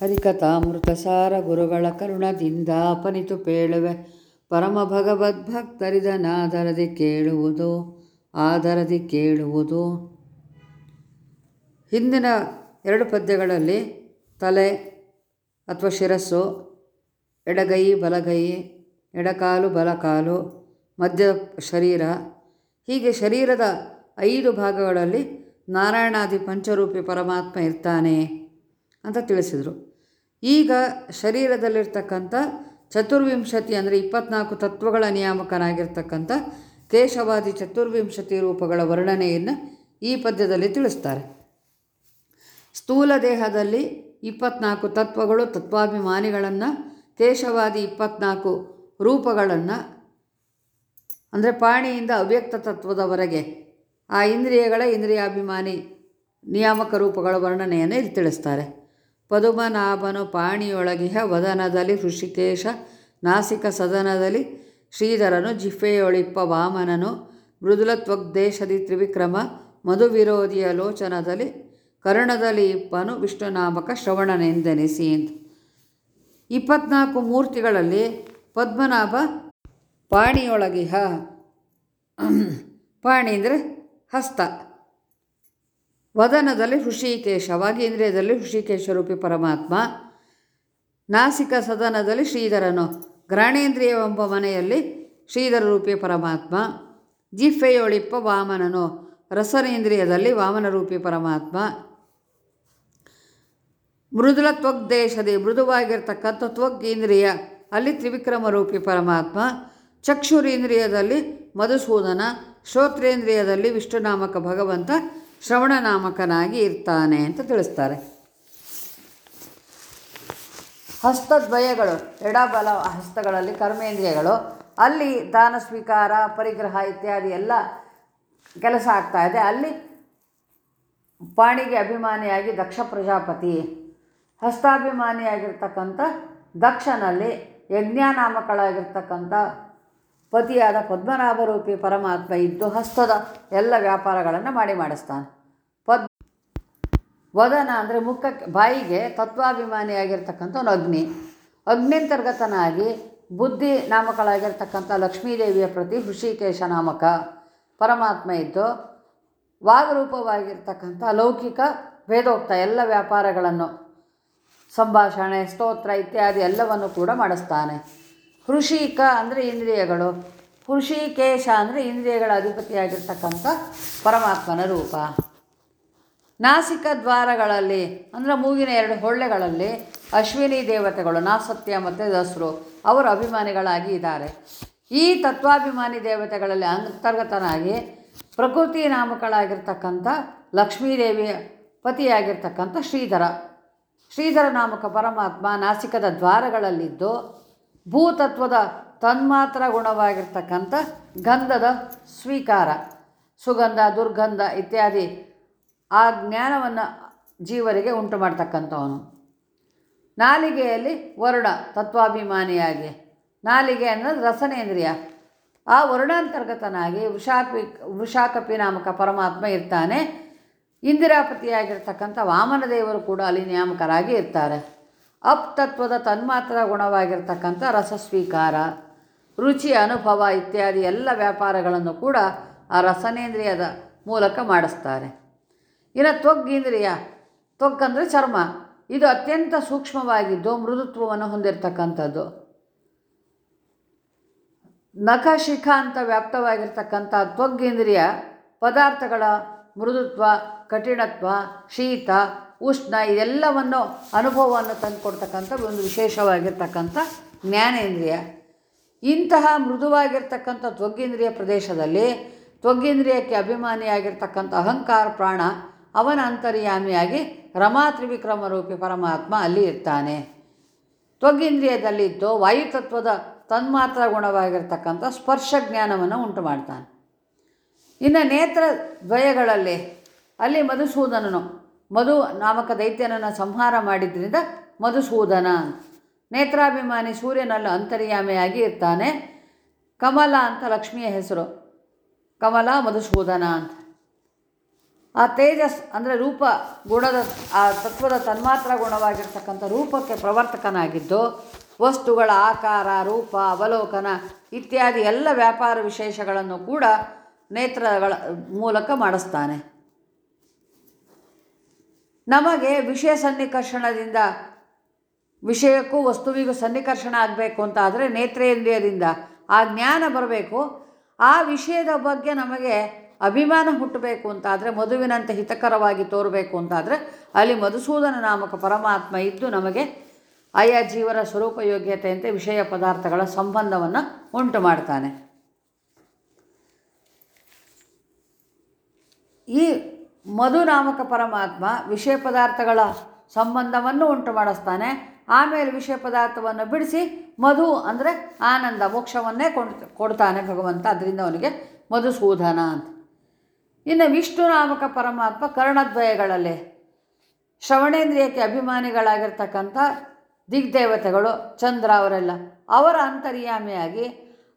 ಹರಿಕಥಾಮೃತಸಾರ ಗುರುಗಳ ಕರುಣದಿಂದ ಅಪನಿತು ಪೇಳುವೆ. ಪರಮ ಭಗವದ್ಭಕ್ತರಿದನಾದರದಿ ಕೇಳುವುದು, ಆದರದಿ ಕೇಳುವುದು. ಹಿಂದಿನ ಎರಡು ಪದ್ಯಗಳಲ್ಲಿ ತಲೆ ಅಥವಾ ಶಿರಸ್ಸು, ಎಡಗೈ ಬಲಗೈ, ಎಡಕಾಲು ಬಲಕಾಲು, ಮಧ್ಯ ಶರೀರ, ಹೀಗೆ ಶರೀರದ ಐದು ಭಾಗಗಳಲ್ಲಿ ನಾರಾಯಣಾದಿ ಪಂಚರೂಪಿ ಪರಮಾತ್ಮ ಇರ್ತಾನೆ. ಅಂತ ತಿಳಿಸಿದರು. ಈಗ ಶರೀರದಲ್ಲಿರ್ತಕ್ಕಂಥ ಚತುರ್ವಿಂಶತಿ ಅಂದರೆ ಇಪ್ಪತ್ನಾಲ್ಕು ತತ್ವಗಳ ನಿಯಾಮಕನಾಗಿರ್ತಕ್ಕಂಥ ಕೇಶವಾದಿ ಚತುರ್ವಿಂಶತಿ ರೂಪಗಳ ವರ್ಣನೆಯನ್ನು ಈ ಪದ್ಯದಲ್ಲಿ ತಿಳಿಸ್ತಾರೆ. ಸ್ಥೂಲ ದೇಹದಲ್ಲಿ ಇಪ್ಪತ್ನಾಲ್ಕು ತತ್ವಗಳು, ತತ್ವಾಭಿಮಾನಿಗಳನ್ನು, ಕೇಶವಾದಿ ಇಪ್ಪತ್ನಾಲ್ಕು ರೂಪಗಳನ್ನು, ಅಂದರೆ ಪಾಣಿಯಿಂದ ಅವ್ಯಕ್ತ ತತ್ವದವರೆಗೆ ಆ ಇಂದ್ರಿಯಗಳ ಇಂದ್ರಿಯಾಭಿಮಾನಿ ನಿಯಾಮಕ ರೂಪಗಳ ವರ್ಣನೆಯನ್ನು ಇಲ್ಲಿ ತಿಳಿಸ್ತಾರೆ. ಪದುಮನಾಭನು ಪಾಣಿಯೊಳಗಿಹ ವದನದಲ್ಲಿ ಋಷಿಕೇಶ ನಾಸಿಕ ಸದನದಲ್ಲಿ ಶ್ರೀಧರನು ಜಿಫೆಯೊಳಿಪ್ಪ ವಾಮನನು ಮೃದುಲತ್ವಗ್ದೇಶದಿ ತ್ರಿವಿಕ್ರಮ ಮಧುವಿರೋಧಿಯ ಲೋಚನದಲ್ಲಿ ಕರ್ಣದಲ್ಲಿ ಇಪ್ಪನು ವಿಷ್ಣುನಾಮಕ ಶ್ರವಣನೆಂದೆನಿಸಿ ಅಂತ ಇಪ್ಪತ್ನಾಲ್ಕು ಮೂರ್ತಿಗಳಲ್ಲಿ ಪದ್ಮನಾಭ ಪಾಣಿಯೊಳಗಿಹ. ಪಾಣಿ ಅಂದರೆ ಹಸ್ತ. ವದನದಲ್ಲಿ ಹೃಷಿಕೇಶ, ವಾಗೀಂದ್ರಿಯದಲ್ಲಿ ಹೃಷಿಕೇಶ ರೂಪಿ ಪರಮಾತ್ಮ, ನಾಸಿಕ ಸದನದಲ್ಲಿ ಶ್ರೀಧರನು ಗ್ರಾಣೇಂದ್ರಿಯವೆಂಬ ಮನೆಯಲ್ಲಿ ಶ್ರೀಧರ ರೂಪಿ ಪರಮಾತ್ಮ, ಜಿಫೆಯೊಳಿಪ್ಪ ವಾಮನನು, ರಸನೇಂದ್ರಿಯದಲ್ಲಿ ವಾಮನ ರೂಪಿ ಪರಮಾತ್ಮ. ಮೃದುಲ ತ್ವಗ್ದೇಶದಿ, ಮೃದುವಾಗಿರ್ತಕ್ಕಂಥ ತ್ವಗ್ಗೇಂದ್ರಿಯ, ಅಲ್ಲಿ ತ್ರಿವಿಕ್ರಮ ರೂಪಿ ಪರಮಾತ್ಮ, ಚಕ್ಷುರೇಂದ್ರಿಯದಲ್ಲಿ ಮಧುಸೂದನ, ಶ್ರೋತ್ರೇಂದ್ರಿಯದಲ್ಲಿ ವಿಷ್ಣುನಾಮಕ ಭಗವಂತ ಶ್ರವಣನಾಮಕನಾಗಿ ಇರ್ತಾನೆ ಅಂತ ತಿಳಿಸ್ತಾರೆ. ಹಸ್ತದ್ವಯಗಳು, ಎಡಬಲ ಹಸ್ತಗಳಲ್ಲಿ ಕರ್ಮೇಂದ್ರಿಯಗಳು, ಅಲ್ಲಿ ದಾನ ಸ್ವೀಕಾರ, ಪರಿಗ್ರಹ ಇತ್ಯಾದಿ ಎಲ್ಲ ಕೆಲಸ ಆಗ್ತಾ ಇದೆ. ಅಲ್ಲಿ ಪಾಣಿಗೆ ಅಭಿಮಾನಿಯಾಗಿ ದಕ್ಷ ಪ್ರಜಾಪತಿ, ಹಸ್ತಾಭಿಮಾನಿಯಾಗಿರ್ತಕ್ಕಂಥ ದಕ್ಷನಲ್ಲಿ ಯಜ್ಞಾನಾಮಕಳಾಗಿರ್ತಕ್ಕಂಥ ಪತಿಯಾದ ಪದ್ಮನಾಭರೂಪಿ ಪರಮಾತ್ಮ ಇದ್ದು ಹಸ್ತದ ಎಲ್ಲ ವ್ಯಾಪಾರಗಳನ್ನು ಮಾಡಿ ಮಾಡಿಸ್ತಾನೆ. ಪದ್ ವದನ ಅಂದರೆ ಮುಖಕ್ಕೆ, ಬಾಯಿಗೆ ತತ್ವಾಭಿಮಾನಿಯಾಗಿರ್ತಕ್ಕಂಥವನು ಅಗ್ನಿ. ಅಗ್ನಿಂತರ್ಗತನಾಗಿ ಬುದ್ಧಿ ನಾಮಕಳಾಗಿರ್ತಕ್ಕಂಥ ಲಕ್ಷ್ಮೀದೇವಿಯ ಪ್ರತಿ ಋಷಿಕೇಶ ನಾಮಕ ಪರಮಾತ್ಮ ಇದ್ದು ವಾಗರೂಪವಾಗಿರ್ತಕ್ಕಂಥ ಲೌಕಿಕ ವೇದೋಕ್ತ ಎಲ್ಲ ವ್ಯಾಪಾರಗಳನ್ನು, ಸಂಭಾಷಣೆ, ಸ್ತೋತ್ರ ಇತ್ಯಾದಿ ಎಲ್ಲವನ್ನು ಕೂಡ ಮಾಡಿಸ್ತಾನೆ. ಹೃಷಿಕ ಅಂದರೆ ಇಂದ್ರಿಯಗಳು. ಹೃಷಿಕೇಶ ಅಂದರೆ ಇಂದ್ರಿಯಗಳ ಅಧಿಪತಿಯಾಗಿರ್ತಕ್ಕಂಥ ಪರಮಾತ್ಮನ ರೂಪ. ನಾಸಿಕ ದ್ವಾರಗಳಲ್ಲಿ, ಅಂದರೆ ಮೂಗಿನ ಎರಡು ಹೊಳ್ಳೆಗಳಲ್ಲಿ ಅಶ್ವಿನಿ ದೇವತೆಗಳು, ನಾಸತ್ಯ ಮತ್ತು ದಸರು, ಅವರು ಅಭಿಮಾನಿಗಳಾಗಿ ಇದ್ದಾರೆ. ಈ ತತ್ವಾಭಿಮಾನಿ ದೇವತೆಗಳಲ್ಲಿ ಅಂತರ್ಗತನಾಗಿ ಪ್ರಕೃತಿ ನಾಮಕಳಾಗಿರ್ತಕ್ಕಂಥ ಲಕ್ಷ್ಮೀದೇವಿ ಪತಿಯಾಗಿರ್ತಕ್ಕಂಥ ಶ್ರೀಧರ. ಶ್ರೀಧರ ನಾಮಕ ಪರಮಾತ್ಮ ನಾಸಿಕದ ದ್ವಾರಗಳಲ್ಲಿದ್ದು ಭೂತತ್ವದ ತನ್ಮಾತ್ರ ಗುಣವಾಗಿರ್ತಕ್ಕಂಥ ಗಂಧದ ಸ್ವೀಕಾರ. ಸುಗಂಧ, ದುರ್ಗಂಧ ಇತ್ಯಾದಿ ಆ ಜ್ಞಾನವನ್ನು ಜೀವರಿಗೆ ಉಂಟು ಮಾಡ್ತಕ್ಕಂಥವನು. ನಾಲಿಗೆಯಲ್ಲಿ ವರುಣ ತತ್ವಾಭಿಮಾನಿಯಾಗಿ. ನಾಲಿಗೆ ಅನ್ನೋದು ರಸನೇಂದ್ರಿಯ. ಆ ವರುಣಾಂತರ್ಗತನಾಗಿ ವೃಷಾಕಿ ವೃಷಾಕಪಿ ನಾಮಕ ಪರಮಾತ್ಮ ಇರ್ತಾನೆ. ಇಂದಿರಾಪತಿಯಾಗಿರ್ತಕ್ಕಂಥ ವಾಮನ ದೇವರು ಕೂಡ ಅಲ್ಲಿ ನಿಯಾಮಕರಾಗಿ ಇರ್ತಾರೆ. ಅಪ್ ತತ್ವದ ತನ್ಮಾತ್ರ ಗುಣವಾಗಿರ್ತಕ್ಕಂಥ ರಸ ಸ್ವೀಕಾರ ರುಚಿ, ಅನುಭವ ಇತ್ಯಾದಿ ಎಲ್ಲ ವ್ಯಾಪಾರಗಳನ್ನು ಕೂಡ ಆ ರಸನೇಂದ್ರಿಯದ ಮೂಲಕ ಮಾಡಿಸ್ತಾರೆ. ಇನ್ನು ತ್ವಗ್ಗೇಂದ್ರಿಯ ತ್ವಗ್ಗಂದರೆ ಚರ್ಮ. ಇದು ಅತ್ಯಂತ ಸೂಕ್ಷ್ಮವಾಗಿದ್ದು ಮೃದುತ್ವವನ್ನು ಹೊಂದಿರತಕ್ಕಂಥದ್ದು. ನಖ, ಶಿಖ ಅಂತ ವ್ಯಾಪ್ತವಾಗಿರ್ತಕ್ಕಂಥ ತ್ವಗ್ಗೇಂದ್ರಿಯ ಪದಾರ್ಥಗಳ ಮೃದುತ್ವ, ಕಠಿಣತ್ವ, ಶೀತ ಉಷ್ಣ ಇದೆಲ್ಲವನ್ನು ಅನುಭವವನ್ನು ತಂದುಕೊಡ್ತಕ್ಕಂಥ ಒಂದು ವಿಶೇಷವಾಗಿರ್ತಕ್ಕಂಥ ಜ್ಞಾನೇಂದ್ರಿಯ. ಇಂತಹ ಮೃದುವಾಗಿರ್ತಕ್ಕಂಥ ತ್ವಗ್ಗೇಂದ್ರಿಯ ಪ್ರದೇಶದಲ್ಲಿ ತ್ವಗ್ಗೇಂದ್ರಿಯಕ್ಕೆ ಅಭಿಮಾನಿಯಾಗಿರ್ತಕ್ಕಂಥ ಅಹಂಕಾರ ಪ್ರಾಣ ಅವನ ಅಂತರ್ಯಾಮಿಯಾಗಿ ರಮಾ ತ್ರಿವಿಕ್ರಮ ರೂಪಿ ಪರಮಾತ್ಮ ಅಲ್ಲಿ ಇರ್ತಾನೆ. ತ್ವಗ್ಗೇಂದ್ರಿಯದಲ್ಲಿದ್ದು ವಾಯುತತ್ವದ ತನ್ಮಾತ್ರ ಗುಣವಾಗಿರ್ತಕ್ಕಂಥ ಸ್ಪರ್ಶ ಜ್ಞಾನವನ್ನು ಉಂಟು ಮಾಡ್ತಾನೆ ಇನ್ನು ನೇತ್ರ ದ್ವಯಗಳಲ್ಲಿ ಅಲ್ಲಿ ಮಧುಸೂದನನು ಮಧು ನಾಮಕ ದೈತ್ಯನನ್ನು ಸಂಹಾರ ಮಾಡಿದ್ರಿಂದ ಮಧುಸೂದನ ನೇತ್ರಾಭಿಮಾನಿ ಸೂರ್ಯನಲ್ಲಿ ಅಂತರ್ಯಾಮಿಯಾಗಿ ಇರ್ತಾನೆ. ಕಮಲ ಅಂತ ಲಕ್ಷ್ಮಿಯ ಹೆಸರು. ಕಮಲ ಮಧುಸೂದನ ಅಂತ. ಆ ತೇಜಸ್ ಅಂದರೆ ರೂಪ ಗುಣದ, ಆ ತತ್ವದ ತನ್ಮಾತ್ರ ಗುಣವಾಗಿರ್ತಕ್ಕಂಥ ರೂಪಕ್ಕೆ ಪ್ರವರ್ತಕನಾಗಿದ್ದು, ವಸ್ತುಗಳ ಆಕಾರ, ರೂಪ, ಅವಲೋಕನ ಇತ್ಯಾದಿ ಎಲ್ಲ ವ್ಯಾಪಾರ ವಿಶೇಷಗಳನ್ನು ಕೂಡ ನೇತ್ರಗಳ ಮೂಲಕ ಮಾಡಿಸ್ತಾನೆ. ನಮಗೆ ವಿಷಯ ಸನ್ನಿಕರ್ಷಣದಿಂದ, ವಿಷಯಕ್ಕೂ ವಸ್ತುವಿಗೂ ಸನ್ನಿಕರ್ಷಣ ಆಗಬೇಕು ಅಂತ ಆದರೆ ನೇತ್ರೇಂದ್ರಿಯದಿಂದ ಆ ಜ್ಞಾನ ಬರಬೇಕು. ಆ ವಿಷಯದ ಬಗ್ಗೆ ನಮಗೆ ಅಭಿಮಾನ ಹುಟ್ಟಬೇಕು ಅಂತಾದರೆ ಮಧುವಿನಂತೆ ಹಿತಕರವಾಗಿ ತೋರಬೇಕು ಅಂತಾದರೆ ಅಲ್ಲಿ ಮಧುಸೂದನ ನಾಮಕ ಪರಮಾತ್ಮ ಇದ್ದು ನಮಗೆ ಆಯಾ ಜೀವನ ಸ್ವರೂಪ ಯೋಗ್ಯತೆಯಂತೆ ವಿಷಯ ಪದಾರ್ಥಗಳ ಸಂಬಂಧವನ್ನು ಉಂಟು ಮಾಡ್ತಾನೆ. ಈ ಮಧು ನಾಮಕ ಪರಮಾತ್ಮ ವಿಷಯ ಪದಾರ್ಥಗಳ ಸಂಬಂಧವನ್ನು ಉಂಟು ಮಾಡಿಸ್ತಾನೆ. ಆಮೇಲೆ ವಿಷಯ ಪದಾರ್ಥವನ್ನು ಬಿಡಿಸಿ ಮಧು ಅಂದರೆ ಆನಂದ, ಮೋಕ್ಷವನ್ನೇ ಕೊಂಡು, ಕೊಡ್ತಾನೆ ಭಗವಂತ. ಅದರಿಂದ ಅವನಿಗೆ ಮಧುಸೂಧನ ಅಂತ. ಇನ್ನು ವಿಷ್ಣು ನಾಮಕ ಪರಮಾತ್ಮ ಕರ್ಣದ್ವಯಗಳಲ್ಲಿ. ಶ್ರವಣೇಂದ್ರಿಯಕ್ಕೆ ಅಭಿಮಾನಿಗಳಾಗಿರ್ತಕ್ಕಂಥ ದಿಗ್ದೇವತೆಗಳು, ಚಂದ್ರ ಅವರೆಲ್ಲ ಅವರ ಅಂತರ್ಯಾಮಿಯಾಗಿ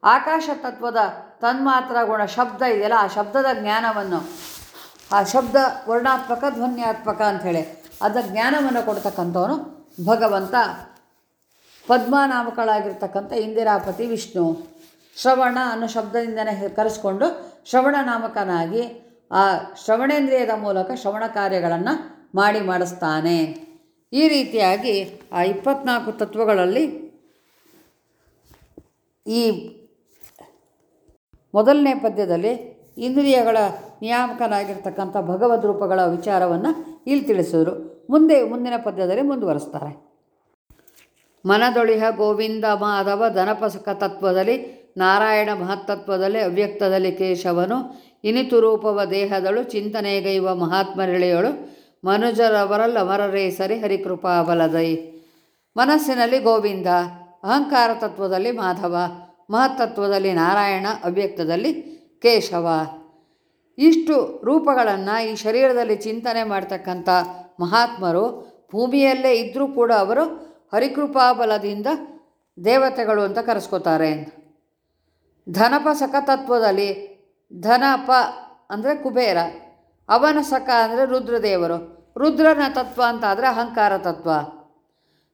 ಆಕಾಶ ತತ್ವದ ತನ್ಮಾತ್ರ ಗುಣ ಶಬ್ದ ಇದೆಯಲ್ಲ, ಆ ಶಬ್ದದ ಜ್ಞಾನವನ್ನು ಆ ಶಬ್ದ ವರ್ಣಾತ್ಮಕ, ಧ್ವನ್ಯಾತ್ಮಕ ಅಂಥೇಳಿ ಅದ ಜ್ಞಾನವನ್ನು ಕೊಡ್ತಕ್ಕಂಥವನು ಭಗವಂತ. ಪದ್ಮನಾಮಕಳಾಗಿರ್ತಕ್ಕಂಥ ಇಂದಿರಾಪತಿ ವಿಷ್ಣು. ಶ್ರವಣ ಅನ್ನೋ ಶಬ್ದದಿಂದನೇ ಕರೆಸ್ಕೊಂಡು ಶ್ರವಣ ನಾಮಕನಾಗಿ ಆ ಶ್ರವಣೇಂದ್ರಿಯದ ಮೂಲಕ ಶ್ರವಣ ಕಾರ್ಯಗಳನ್ನು ಮಾಡಿ ಮಾಡಿಸ್ತಾನೆ. ಈ ರೀತಿಯಾಗಿ ಆ ಇಪ್ಪತ್ನಾಲ್ಕು ತತ್ವಗಳಲ್ಲಿ ಈ ಮೊದಲನೇ ಪದ್ಯದಲ್ಲಿ ಇಂದ್ರಿಯಗಳ ನಿಯಾಮಕನಾಗಿರ್ತಕ್ಕಂಥ ಭಗವದ್ ರೂಪಗಳ ವಿಚಾರವನ್ನು ಇಲ್ಲಿ ತಿಳಿಸಿದರು ಮುಂದೆ ಮುಂದಿನ ಪದ್ಯದಲ್ಲಿ ಮುಂದುವರಿಸ್ತಾರೆ. ಮನದೊಳಿಹ ಗೋವಿಂದ ಮಾಧವ ಧನಪಸಕ ತತ್ವದಲ್ಲಿ, ನಾರಾಯಣ ಮಹತ್ತತ್ವದಲ್ಲಿ, ಅವ್ಯಕ್ತದಲ್ಲಿ ಕೇಶವನು, ಇನಿತು ರೂಪವ ದೇಹದಳು, ಚಿಂತನೆಗೈವ ಮಹಾತ್ಮರಿಳೆಯಳು ಮನುಜರವರಲ್ಲ ಅಮರರೇ ಸರಿ ಹರಿಕೃಪಾ ಬಲದೈ ಮನಸ್ಸಿನಲ್ಲಿ ಗೋವಿಂದ, ಅಹಂಕಾರ ತತ್ವದಲ್ಲಿ ಮಾಧವ, ಮಹತ್ತತ್ವದಲ್ಲಿ ನಾರಾಯಣ, ಅವ್ಯಕ್ತದಲ್ಲಿ ಕೇಶವ. ಇಷ್ಟು ರೂಪಗಳನ್ನು ಈ ಶರೀರದಲ್ಲಿ ಚಿಂತನೆ ಮಾಡ್ತಕ್ಕಂಥ ಮಹಾತ್ಮರು ಭೂಮಿಯಲ್ಲೇ ಇದ್ದರೂ ಕೂಡ ಅವರು ಹರಿಕೃಪಾಬಲದಿಂದ ದೇವತೆಗಳು ಅಂತ ಕರೆಸ್ಕೋತಾರೆ. ಧನಪ ಸಖತತ್ವದಲ್ಲಿ ಧನಪ ಅಂದರೆ ಕುಬೇರ, ಅವನ ಸಖ ಅಂದರೆ ರುದ್ರದೇವರು, ರುದ್ರನ ತತ್ವ ಅಂತ ಆದರೆ ಅಹಂಕಾರ ತತ್ವ.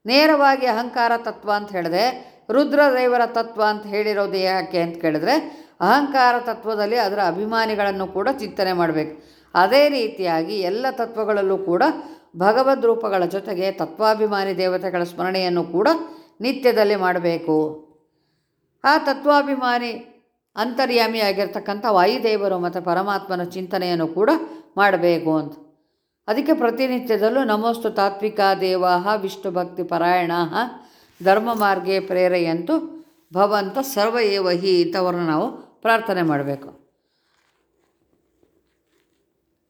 ನೇರವಾಗಿ ಅಹಂಕಾರ ತತ್ವ ಅಂತ ಹೇಳಿದೆ ರುದ್ರದೇವರ ತತ್ವ ಅಂತ ಹೇಳಿರೋದು ಯಾಕೆ ಅಂತ ಕೇಳಿದ್ರೆ ಅಹಂಕಾರ ತತ್ವದಲ್ಲಿ ಅದರ ಅಭಿಮಾನಿಗಳನ್ನು ಕೂಡ ಚಿಂತನೆ ಮಾಡಬೇಕು. ಅದೇ ರೀತಿಯಾಗಿ ಎಲ್ಲ ತತ್ವಗಳಲ್ಲೂ ಕೂಡ ಭಗವದ್ ರೂಪಗಳ ಜೊತೆಗೆ ತತ್ವಾಭಿಮಾನಿ ದೇವತೆಗಳ ಸ್ಮರಣೆಯನ್ನು ಕೂಡ ನಿತ್ಯದಲ್ಲಿ ಮಾಡಬೇಕು. ಆ ತತ್ವಾಭಿಮಾನಿ ಅಂತರ್ಯಾಮಿಯಾಗಿರ್ತಕ್ಕಂಥ ವಾಯುದೇವರು ಮತ್ತು ಪರಮಾತ್ಮನ ಚಿಂತನೆಯನ್ನು ಕೂಡ ಮಾಡಬೇಕು ಅಂತ. ಅದಕ್ಕೆ ಪ್ರತಿನಿತ್ಯದಲ್ಲೂ ನಮೋಸ್ತು ತಾತ್ವಿಕ ದೇವಾಹ ವಿಷ್ಣು ಭಕ್ತಿ ಪರಾಯಣ ಧರ್ಮ ಮಾರ್ಗೆ ಪ್ರೇರೆಯಂತು ಭವಂತ ಸರ್ವ ಏವ ಹಿ ಇಂಥವ್ರನ್ನ ನಾವು ಪ್ರಾರ್ಥನೆ ಮಾಡಬೇಕು.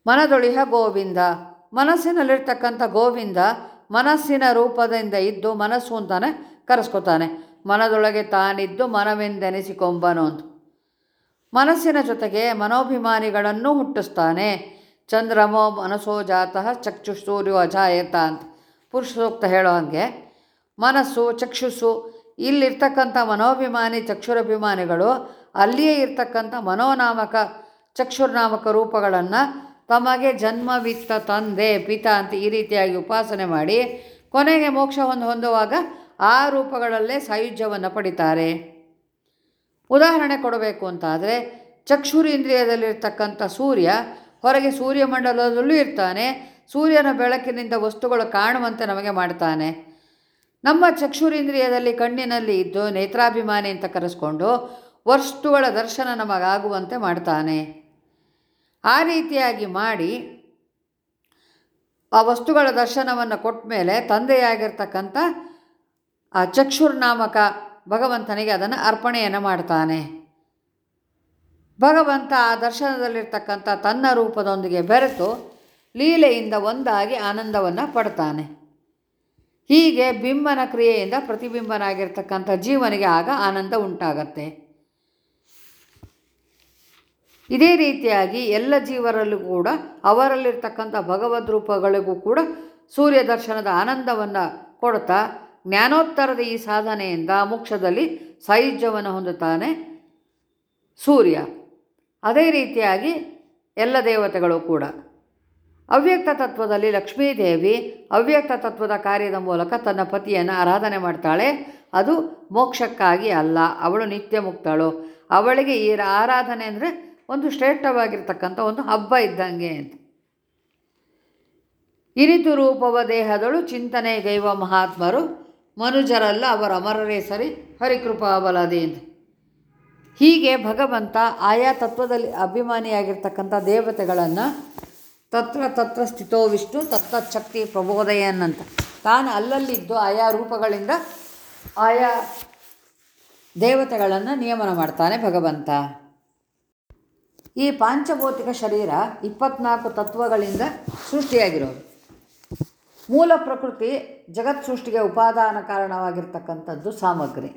ಮನದೊಳಿಹ ಗೋವಿಂದ. ಮನಸ್ಸಿನಲ್ಲಿರ್ತಕ್ಕಂಥ ಗೋವಿಂದ ಮನಸ್ಸಿನ ರೂಪದಿಂದ ಇದ್ದು ಮನಸ್ಸು ಅಂತಾನೆ ಕರೆಸ್ಕೊತಾನೆ. ಮನದೊಳಗೆ ತಾನಿದ್ದು ಮನವೆಂದೆನಿಸಿಕೊಂಬನು ಅಂತ ಮನಸ್ಸಿನ ಜೊತೆಗೆ ಮನೋಭಿಮಾನಿಗಳನ್ನು ಹುಟ್ಟಿಸ್ತಾನೆ. ಚಂದ್ರಮೋ ಮನಸ್ಸೋ ಜಾತಃ ಚಕ್ಷುಸೂರ್ಯೋ ಅಜಾಯತ ಅಂತ. ಪುರುಷ ಸೂಕ್ತ ಹೇಳೋ ಹಾಗೆ ಮನಸ್ಸು ಚಕ್ಷುಸ್ಸು. ಇಲ್ಲಿರ್ತಕ್ಕಂಥ ಮನೋಭಿಮಾನಿ ಚಕ್ಷುರಭಿಮಾನಿಗಳು ಅಲ್ಲಿಯೇ ಇರ್ತಕ್ಕಂಥ ಮನೋನಾಮಕ ಚಕ್ಷುರ್ನಾಮಕ ರೂಪಗಳನ್ನು ತಮಗೆ ಜನ್ಮವಿತ್ತ ತಂದೆ, ಪಿತ ಅಂತ ಈ ರೀತಿಯಾಗಿ ಉಪಾಸನೆ ಮಾಡಿ ಕೊನೆಗೆ ಮೋಕ್ಷವನ್ನು ಹೊಂದುವಾಗ ಆ ರೂಪಗಳಲ್ಲೇ ಸಾಯುಜ್ಯವನ್ನು ಪಡಿತಾರೆ. ಉದಾಹರಣೆ ಕೊಡಬೇಕು ಅಂತಾದರೆ ಚಕ್ಷುರೇಂದ್ರಿಯದಲ್ಲಿರ್ತಕ್ಕಂಥ ಸೂರ್ಯ ಹೊರಗೆ ಸೂರ್ಯಮಂಡಲದಲ್ಲೂ ಇರ್ತಾನೆ, ಸೂರ್ಯನ ಬೆಳಕಿನಿಂದ ವಸ್ತುಗಳು ಕಾಣುವಂತೆ ನಮಗೆ ಮಾಡ್ತಾನೆ. ನಮ್ಮ ಚಕ್ಷುರೇಂದ್ರಿಯದಲ್ಲಿ ಕಣ್ಣಿನಲ್ಲಿ ಇದ್ದು ನೇತ್ರಾಭಿಮಾನಿ ಅಂತ ಕರೆಸ್ಕೊಂಡು ವಸ್ತುಗಳ ದರ್ಶನ ನಮಗಾಗುವಂತೆ ಮಾಡ್ತಾನೆ. ಆ ರೀತಿಯಾಗಿ ಮಾಡಿ ಆ ವಸ್ತುಗಳ ದರ್ಶನವನ್ನು ಕೊಟ್ಟ ಮೇಲೆ ತಂದೆಯಾಗಿರ್ತಕ್ಕಂಥ ಆ ಚಕ್ಷುರ್ನಾಮಕ ಭಗವಂತನಿಗೆ ಅದನ್ನು ಅರ್ಪಣೆಯನ್ನು ಮಾಡ್ತಾನೆ. ಭಗವಂತ ಆ ದರ್ಶನದಲ್ಲಿರ್ತಕ್ಕಂಥ ತನ್ನ ರೂಪದೊಂದಿಗೆ ಬೆರೆತು ಲೀಲೆಯಿಂದ ಒಂದಾಗಿ ಆನಂದವನ್ನು ಪಡ್ತಾನೆ. ಹೀಗೆ ಬಿಂಬನ ಕ್ರಿಯೆಯಿಂದ ಪ್ರತಿಬಿಂಬನಾಗಿರ್ತಕ್ಕಂಥ ಜೀವನಿಗೆ ಆಗ ಆನಂದ ಉಂಟಾಗತ್ತೆ. ಇದೇ ರೀತಿಯಾಗಿ ಎಲ್ಲ ಜೀವರಲ್ಲೂ ಕೂಡ ಅವರಲ್ಲಿರ್ತಕ್ಕಂಥ ಭಗವದ್ ರೂಪಗಳಿಗೂ ಕೂಡ ಸೂರ್ಯ ದರ್ಶನದ ಆನಂದವನ್ನು ಕೊಡ್ತಾ ಜ್ಞಾನೋತ್ತರದ ಈ ಸಾಧನೆಯಿಂದ ಮೋಕ್ಷದಲ್ಲಿ ಸಾಯುಜ್ಯವನ್ನು ಹೊಂದುತ್ತಾನೆ ಸೂರ್ಯ. ಅದೇ ರೀತಿಯಾಗಿ ಎಲ್ಲ ದೇವತೆಗಳು ಕೂಡ. ಅವ್ಯಕ್ತ ತತ್ವದಲ್ಲಿ ಲಕ್ಷ್ಮೀದೇವಿ ಅವ್ಯಕ್ತ ತತ್ವದ ಕಾರ್ಯದ ಮೂಲಕ ತನ್ನ ಪತಿಯನ್ನು ಆರಾಧನೆ ಮಾಡ್ತಾಳೆ. ಅದು ಮೋಕ್ಷಕ್ಕಾಗಿ ಅಲ್ಲ, ಅವಳು ನಿತ್ಯ ಮುಕ್ತಳು ಅವಳಿಗೆ ಈ ಆರಾಧನೆ ಅಂದರೆ ಒಂದು ಶ್ರೇಷ್ಠವಾಗಿರ್ತಕ್ಕಂಥ ಒಂದು ಹಬ್ಬ ಇದ್ದಂಗೆ ಅಂತ. ಇರಿತು ರೂಪವ ದೇಹದಳು ಚಿಂತನೆ ಗೈವ ಮಹಾತ್ಮರು, ಮನುಜರಲ್ಲ ಅವರ ಅಮರರೇ ಸರಿ ಹರಿಕೃಪಾಬಲದಿ ಅಂತ. ಹೀಗೆ ಭಗವಂತ ಆಯಾ ತತ್ವದಲ್ಲಿ ಅಭಿಮಾನಿಯಾಗಿರ್ತಕ್ಕಂಥ ದೇವತೆಗಳನ್ನು ತತ್ರ ತತ್ರ ಸ್ಥಿತೋ ವಿಷ್ಣು ತತ್ತಚ್ಛಕ್ತಿ ಪ್ರಬೋದಯನ್ ಅಂತ. ತಾನು ಅಲ್ಲಲ್ಲಿದ್ದು ಆಯಾ ರೂಪಗಳಿಂದ ಆಯಾ ದೇವತೆಗಳನ್ನು ನಿಯಮನ ಮಾಡ್ತಾನೆ ಭಗವಂತ. ಈ ಪಾಂಚಭೌತಿಕ ಶರೀರ ಇಪ್ಪತ್ನಾಲ್ಕು ತತ್ವಗಳಿಂದ ಸೃಷ್ಟಿಯಾಗಿರೋದು. ಮೂಲ ಪ್ರಕೃತಿ ಜಗತ್ ಸೃಷ್ಟಿಗೆ ಉಪಾದಾನ ಕಾರಣವಾಗಿರ್ತಕ್ಕಂಥದ್ದು ಸಾಮಗ್ರಿ.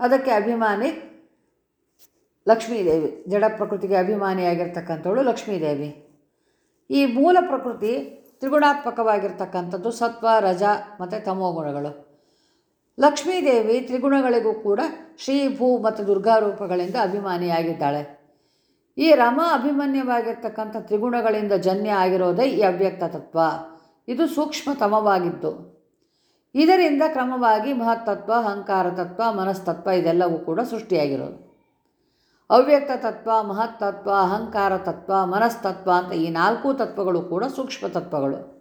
ಅದಕ್ಕೆ ಅಭಿಮಾನಿ ಲಕ್ಷ್ಮೀದೇವಿ, ಜಡ ಪ್ರಕೃತಿಗೆ ಅಭಿಮಾನಿಯಾಗಿರ್ತಕ್ಕಂಥವಳು ಲಕ್ಷ್ಮೀದೇವಿ. ಈ ಮೂಲ ಪ್ರಕೃತಿ ತ್ರಿಗುಣಾತ್ಮಕವಾಗಿರ್ತಕ್ಕಂಥದ್ದು ಸತ್ವ, ರಜ ಮತ್ತು ತಮೋಗುಣಗಳು ಲಕ್ಷ್ಮೀದೇವಿ ತ್ರಿಗುಣಗಳಿಗೂ ಕೂಡ ಶ್ರೀ, ಭೂ ಮತ್ತು ದುರ್ಗಾ ರೂಪಗಳಿಂದ ಅಭಿಮಾನಿಯಾಗಿದ್ದಾಳೆ. ಈ ರಮ ಅಭಿಮನ್ಯವಾಗಿರ್ತಕ್ಕಂಥ ತ್ರಿಗುಣಗಳಿಂದ ಜನ್ಯ ಆಗಿರೋದೇ ಈ ಅವ್ಯಕ್ತ ತತ್ವ. ಇದು ಸೂಕ್ಷ್ಮತಮವಾಗಿದ್ದು. ಇದರಿಂದ ಕ್ರಮವಾಗಿ ಮಹತ್ತತ್ವ, ಅಹಂಕಾರ ತತ್ವ, ಮನಸ್ತತ್ವ ಇದೆಲ್ಲವೂ ಕೂಡ ಸೃಷ್ಟಿಯಾಗಿರೋದು. ಅವ್ಯಕ್ತ ತತ್ವ, ಮಹತ್ತತ್ವ, ಅಹಂಕಾರ ತತ್ವ, ಮನಸ್ತತ್ವ ಅಂತ ಈ ನಾಲ್ಕು ತತ್ವಗಳು ಕೂಡ ಸೂಕ್ಷ್ಮ ತತ್ವಗಳು.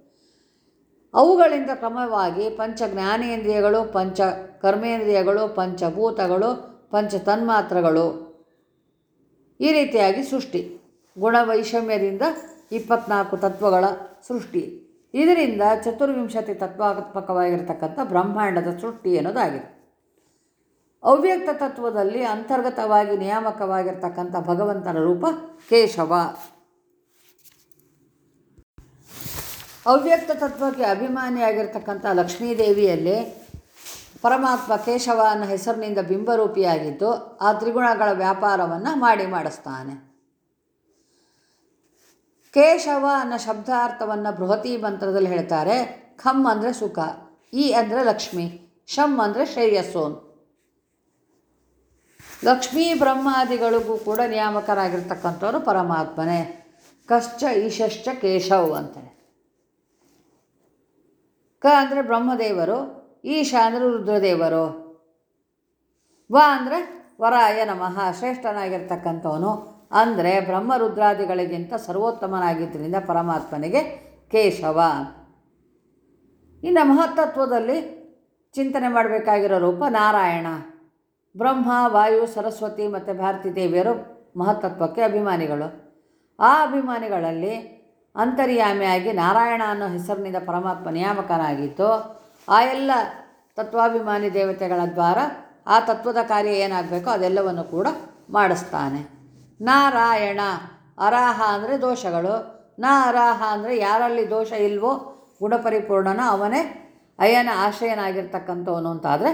ಅವುಗಳಿಂದ ಕ್ರಮವಾಗಿ ಪಂಚ ಜ್ಞಾನೇಂದ್ರಿಯಗಳು, ಪಂಚ ಕರ್ಮೇಂದ್ರಿಯಗಳು ಪಂಚಭೂತಗಳು ಪಂಚ ತನ್ಮಾತ್ರಗಳು ಈ ರೀತಿಯಾಗಿ ಸೃಷ್ಟಿ. ಗುಣವೈಷಮ್ಯದಿಂದ ಇಪ್ಪತ್ನಾಲ್ಕು ತತ್ವಗಳ ಸೃಷ್ಟಿ. ಇದರಿಂದ ಚತುರ್ವಿಂಶತಿ ತತ್ವಾತ್ಮಕವಾಗಿರತಕ್ಕಂಥ ಬ್ರಹ್ಮಾಂಡದ ಸೃಷ್ಟಿ ಅನ್ನೋದಾಗಿದೆ ಅವ್ಯಕ್ತ ತತ್ವದಲ್ಲಿ ಅಂತರ್ಗತವಾಗಿ ನಿಯಾಮಕವಾಗಿರ್ತಕ್ಕಂಥ ಭಗವಂತನ ರೂಪ ಕೇಶವ. ಅವ್ಯಕ್ತ ತತ್ವಕ್ಕೆ ಅಭಿಮಾನಿಯಾಗಿರ್ತಕ್ಕಂಥ ಲಕ್ಷ್ಮೀದೇವಿಯಲ್ಲಿ ಪರಮಾತ್ಮ ಕೇಶವ ಹೆಸರಿನಿಂದ ಬಿಂಬರೂಪಿಯಾಗಿದ್ದು ಆ ತ್ರಿಗುಣಗಳ ವ್ಯಾಪಾರವನ್ನು ಮಾಡಿ ಮಾಡಿಸ್ತಾನೆ. ಕೇಶವ ಅನ್ನೋ ಶಬ್ದಾರ್ಥವನ್ನು ಬೃಹತಿ ಮಂತ್ರದಲ್ಲಿ ಹೇಳ್ತಾರೆ, ಖಮ್ ಅಂದರೆ ಸುಖ, ಈ ಅಂದರೆ ಲಕ್ಷ್ಮಿ, ಶಮ್ ಅಂದರೆ ಶ್ರೇಯಸ್ಸೋನ್ ಲಕ್ಷ್ಮೀ ಬ್ರಹ್ಮಾದಿಗಳಿಗೂ ಕೂಡ ನಿಯಾಮಕರಾಗಿರ್ತಕ್ಕಂಥವ್ರು ಪರಮಾತ್ಮನೇ. ಕಶ್ಚ ಈಶಶ್ಚ ಕೇಶವ್ ಅಂತಾರೆ. ಕ ಅಂದರೆ ಬ್ರಹ್ಮದೇವರು ಈಶ ರುದ್ರದೇವರು. ವ ಅಂದರೆ ವರಾಯ ನಮಃ, ಶ್ರೇಷ್ಠನಾಗಿರ್ತಕ್ಕಂಥವನು. ಅಂದರೆ ಬ್ರಹ್ಮರುದ್ರಾದಿಗಳಿಗಿಂತ ಸರ್ವೋತ್ತಮನಾಗಿದ್ದರಿಂದ ಪರಮಾತ್ಮನಿಗೆ ಕೇಶವ. ಇನ್ನು ಮಹತ್ತತ್ವದಲ್ಲಿ ಚಿಂತನೆ ಮಾಡಬೇಕಾಗಿರೋ ರೂಪ ನಾರಾಯಣ. ಬ್ರಹ್ಮ, ವಾಯು, ಸರಸ್ವತಿ ಮತ್ತು ಭಾರತೀ ದೇವಿಯರು ಮಹತ್ತತ್ವಕ್ಕೆ ಅಭಿಮಾನಿಗಳು. ಆ ಅಭಿಮಾನಿಗಳಲ್ಲಿ ಅಂತರ್ಯಾಮಿಯಾಗಿ ನಾರಾಯಣ ಅನ್ನೋ ಹೆಸರಿನಿಂದ ಪರಮಾತ್ಮ ನಿಯಾಮಕನಾಗಿದ್ದು ಆ ಎಲ್ಲ ತತ್ವಾಭಿಮಾನಿ ದೇವತೆಗಳ ದ್ವಾರ, ಆ ತತ್ವದ ಕಾರ್ಯ ಏನಾಗಬೇಕೋ ಅದೆಲ್ಲವನ್ನು ಕೂಡ ಮಾಡಿಸ್ತಾನೆ. ನಾರಾಯಣ, ಅರಾಹ ಅಂದರೆ ದೋಷಗಳು. ನಾ ಅರಾಹ ಅಂದರೆ ಯಾರಲ್ಲಿ ದೋಷ ಇಲ್ವೋ ಗುಣಪರಿಪೂರ್ಣನ ಅವನೇ ಅಯ್ಯನ ಆಶ್ರಯನಾಗಿರ್ತಕ್ಕಂಥವನು ಅಂತಾದರೆ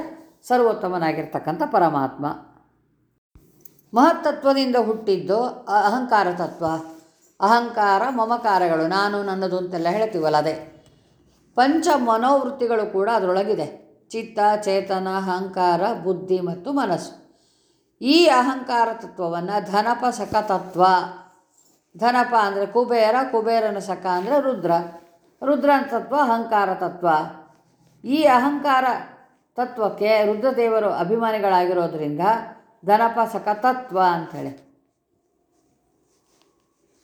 ಸರ್ವೋತ್ತಮನಾಗಿರ್ತಕ್ಕಂಥ ಪರಮಾತ್ಮ. ಮಹತ್ತತ್ವದಿಂದ ಹುಟ್ಟಿದ್ದು ಅಹಂಕಾರ ತತ್ವ. ಅಹಂಕಾರ ಮಮಕಾರಗಳು. ನಾನು ನನ್ನದು ಅಂತೆಲ್ಲ ಹೇಳ್ತೀವಲ್ಲ ಅದೇ. ಪಂಚ ಮನೋವೃತ್ತಿಗಳು ಕೂಡ ಅದರೊಳಗಿದೆ. ಚಿತ್ತ, ಚೇತನ, ಅಹಂಕಾರ, ಬುದ್ಧಿ ಮತ್ತು ಮನಸ್ಸು. ಈ ಅಹಂಕಾರ ತತ್ವವನ್ನು ಧನಪ ಸಕ ತತ್ವ. ಧನಪ ಅಂದರೆ ಕುಬೇರ, ಕುಬೇರನ ಸಕ ಅಂದರೆ ರುದ್ರ. ರುದ್ರನ ತತ್ವ, ಅಹಂಕಾರ ತತ್ವ. ಈ ಅಹಂಕಾರ ತತ್ವಕ್ಕೆ ರುದ್ರದೇವರು ಅಭಿಮಾನಿಗಳಾಗಿರೋದ್ರಿಂದ ಧನಪ ಸಕ ತತ್ವ ಅಂಥೇಳಿ.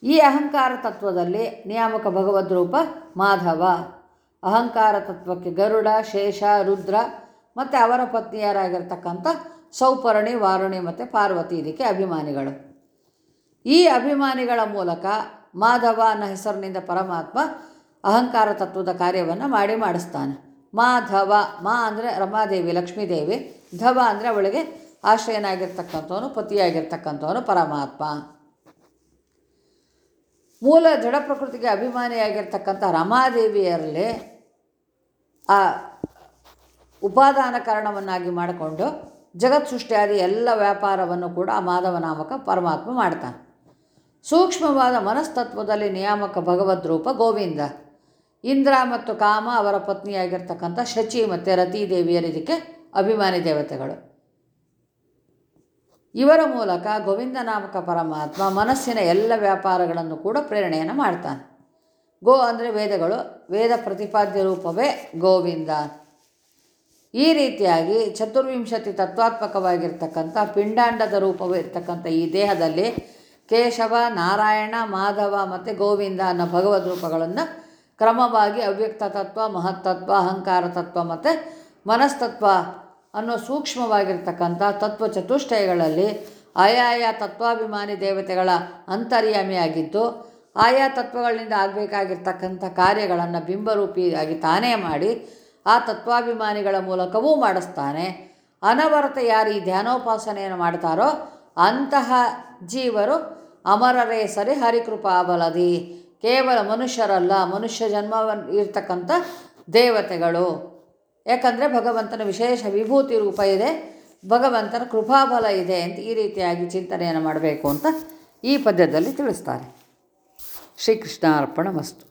ಈ ಅಹಂಕಾರ ತತ್ವದಲ್ಲಿ ನಿಯಾಮಕ ಭಗವದ್ರೂಪ ಮಾಧವ. ಅಹಂಕಾರ ತತ್ವಕ್ಕೆ ಗರುಡ, ಶೇಷ, ರುದ್ರ ಮತ್ತು ಅವರ ಪತ್ನಿಯರಾಗಿರ್ತಕ್ಕಂಥ ಸೌಪರ್ಣಿ, ವಾರುಣಿ ಮತ್ತು ಪಾರ್ವತಿ ಇದಕ್ಕೆ ಅಭಿಮಾನಿಗಳು. ಈ ಅಭಿಮಾನಿಗಳ ಮೂಲಕ ಮಾಧವ ಅನ್ನೋ ಹೆಸರಿನಿಂದ ಪರಮಾತ್ಮ ಅಹಂಕಾರ ತತ್ವದ ಕಾರ್ಯವನ್ನು ಮಾಡಿ ಮಾಡಿಸ್ತಾನೆ. ಮಾಧವ, ಮಾ ಅಂದರೆ ರಮಾದೇವಿ, ಲಕ್ಷ್ಮೀದೇವಿ, ಧವ ಅಂದರೆ ಅವಳಿಗೆ ಆಶ್ರಯನಾಗಿರ್ತಕ್ಕಂಥವನು, ಪತಿಯಾಗಿರ್ತಕ್ಕಂಥವನು ಪರಮಾತ್ಮ. ಮೂಲ ಜಡ ಪ್ರಕೃತಿಗೆ ಅಭಿಮಾನಿಯಾಗಿರ್ತಕ್ಕಂಥ ರಮಾದೇವಿಯರಲ್ಲಿ ಆ ಉಪಾದಾನ ಕಾರಣವನ್ನಾಗಿ ಮಾಡಿಕೊಂಡು ಜಗತ್ ಸೃಷ್ಟಿಯಾದಿ ಎಲ್ಲ ವ್ಯಾಪಾರವನ್ನು ಕೂಡ ಆ ಮಾಧವ ನಾಮಕ ಪರಮಾತ್ಮ ಮಾಡ್ತಾನೆ. ಸೂಕ್ಷ್ಮವಾದ ಮನಸ್ತತ್ವದಲ್ಲಿ ನಿಯಾಮಕ ಭಗವದ್ ರೂಪ ಗೋವಿಂದ. ಇಂದ್ರ ಮತ್ತು ಕಾಮ ಅವರ ಪತ್ನಿಯಾಗಿರ್ತಕ್ಕಂಥ ಶಚಿ ಮತ್ತು ರತಿದೇವಿಯರು ಇದಕ್ಕೆ ಅಭಿಮಾನಿ ದೇವತೆಗಳು. ಇವರ ಮೂಲಕ ಗೋವಿಂದ ನಾಮಕ ಪರಮಾತ್ಮ ಮನಸ್ಸಿನ ಎಲ್ಲ ವ್ಯಾಪಾರಗಳನ್ನು ಕೂಡ ಪ್ರೇರಣೆಯನ್ನು ಮಾಡ್ತಾನೆ. ಗೋ ಅಂದರೆ ವೇದಗಳು, ವೇದ ಪ್ರತಿಪಾದ್ಯ ರೂಪವೇ ಗೋವಿಂದ. ಈ ರೀತಿಯಾಗಿ ಚತುರ್ವಿಂಶತಿ ತತ್ವಾತ್ಮಕವಾಗಿರ್ತಕ್ಕಂಥ ಪಿಂಡಾಂಡದ ರೂಪವೇ ಇರ್ತಕ್ಕಂಥ ಈ ದೇಹದಲ್ಲಿ ಕೇಶವ, ನಾರಾಯಣ, ಮಾಧವ ಮತ್ತು ಗೋವಿಂದ ಅನ್ನೋ ಭಗವದ್ ರೂಪಗಳನ್ನು ಕ್ರಮವಾಗಿ ಅವ್ಯಕ್ತ ತತ್ವ, ಮಹತ್ತತ್ವ, ಅಹಂಕಾರ ತತ್ವ ಮತ್ತು ಮನಸ್ತತ್ವ ಅನ್ನೋ ಸೂಕ್ಷ್ಮವಾಗಿರ್ತಕ್ಕಂಥ ತತ್ವ ಚತುಷ್ಟಯಗಳಲ್ಲಿ ಆಯಾಯ ತತ್ವಾಭಿಮಾನಿ ದೇವತೆಗಳ ಅಂತರ್ಯಾಮಿಯಾಗಿದ್ದು ಆಯಾ ತತ್ವಗಳಿಂದ ಆಗಬೇಕಾಗಿರ್ತಕ್ಕಂಥ ಕಾರ್ಯಗಳನ್ನು ಬಿಂಬರೂಪಿಯಾಗಿ ತಾನೇ ಮಾಡಿ ಆ ತತ್ವಾಭಿಮಾನಿಗಳ ಮೂಲಕವೂ ಮಾಡಿಸ್ತಾನೆ. ಅನವರತ ಯಾರು ಈ ಧ್ಯಾನೋಪಾಸನೆಯನ್ನು ಮಾಡ್ತಾರೋ ಅಂತಹ ಜೀವರು ಅಮರರೇ ಸರಿ ಹರಿಕೃಪಾಬಲದಿ ಕೇವಲ ಮನುಷ್ಯರಲ್ಲ, ಮನುಷ್ಯ ಜನ್ಮ ಇರ್ತಕ್ಕಂಥ ದೇವತೆಗಳು. ಯಾಕಂದರೆ ಭಗವಂತನ ವಿಶೇಷ ವಿಭೂತಿ ರೂಪ ಇದೆ, ಭಗವಂತನ ಕೃಪಾಬಲ ಇದೆ ಅಂತ ಈ ರೀತಿಯಾಗಿ ಚಿಂತನೆಯನ್ನು ಮಾಡಬೇಕು ಅಂತ ಈ ಪದ್ಯದಲ್ಲಿ ತಿಳಿಸ್ತಾರೆ. ಶ್ರೀಕೃಷ್ಣ ಅರ್ಪಣ ಮಸ್ತು